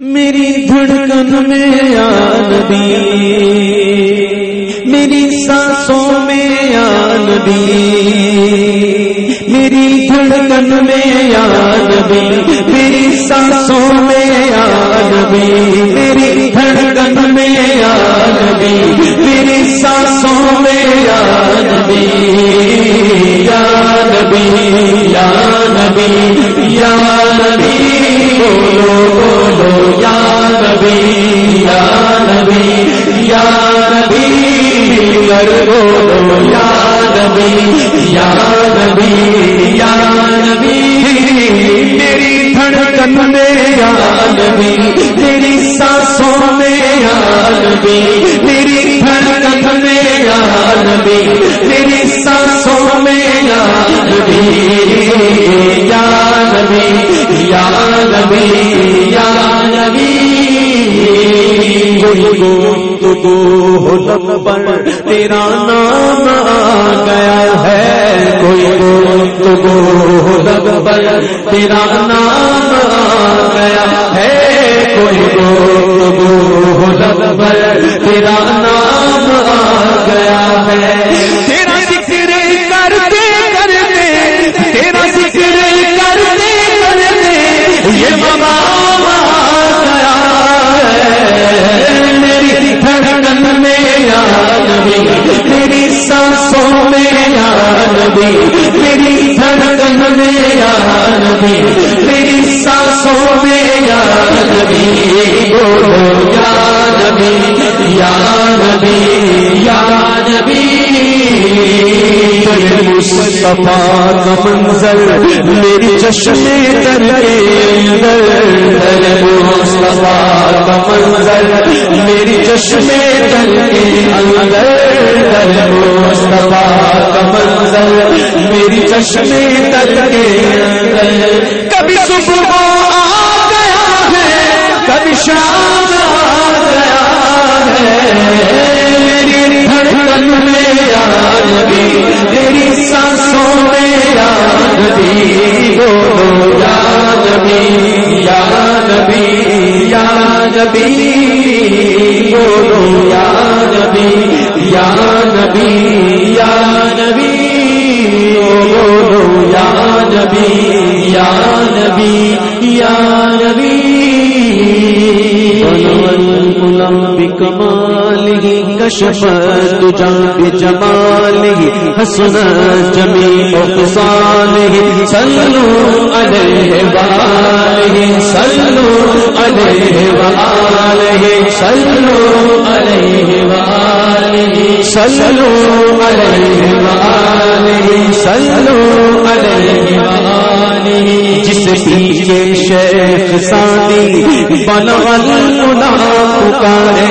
میری دھڑکن میں یا نبی میری سانسوں میں یا نبی میری دھڑکن میں یا نبی میری سانسوں میں یا نبی میری دھڑکن میں یا نبی میری سانسوں میں یا نبی یا نبی یا نبی یا نبی بولو۔ یا نبی یا نبی یا نبی کر بولو یا نبی یا نبی یا نبی میری دھڑکن میں یا نبی میری سانسوں میں یا نبی میری دھڑکن میں یا نبی میری سانسوں میں یا نبی یا نبی یا نبی ہو پر تیرا نام آ گیا ہے۔ کوئی گو ہو پر تیرا نام نبی، میری دھڑکن میں یا نبی، میری سانسوں میں یا نبی بولو یا نبی یا نبی یا نبی۔ مصطفیٰ کا منظر میری چشم تر کے اندر مصطفیٰ کا منظر میری چشم تر کے اندر مصطفیٰ میری کے اندر کبھی صبح آ گیا ہے، کبھی شام آ گیا ہے۔ میری دھڑکن میں یا نبی میری سانسوں میں یا نبی بولو یا نبی یا نبی یا نبی بولو یا نبی یا نبی نبی، یا نبی یا نبی۔ بکماله کشف تجا بجماله حسن جميع خصاله صلوا عليه وآله صلوا عليه وآله صلوا عليه وآله صلوا عليه وآله سادی پکارے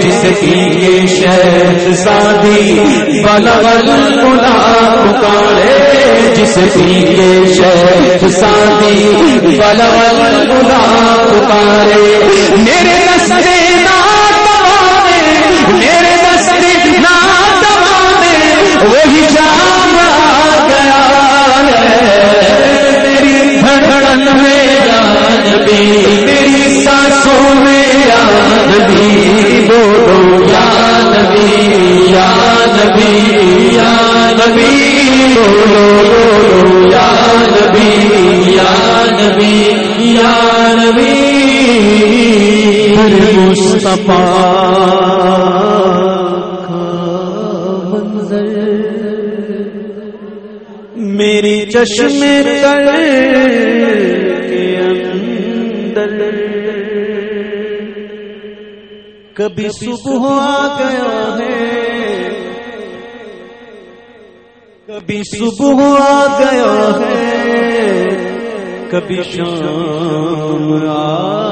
جس کی یہ شیخ سادی بلغ پکارے جس کی یہ شیخ سادی بلغ پکارے میرے رستے میرے یاد بھی یاد بھی بولو بولو یاد بھی یاد بھی مصطفیٰ منظر۔ میری چشم تر کے اندر۔ کبھی صبح آ گیا ہے کبھی صبح آ گیا ہے کبھی شام آ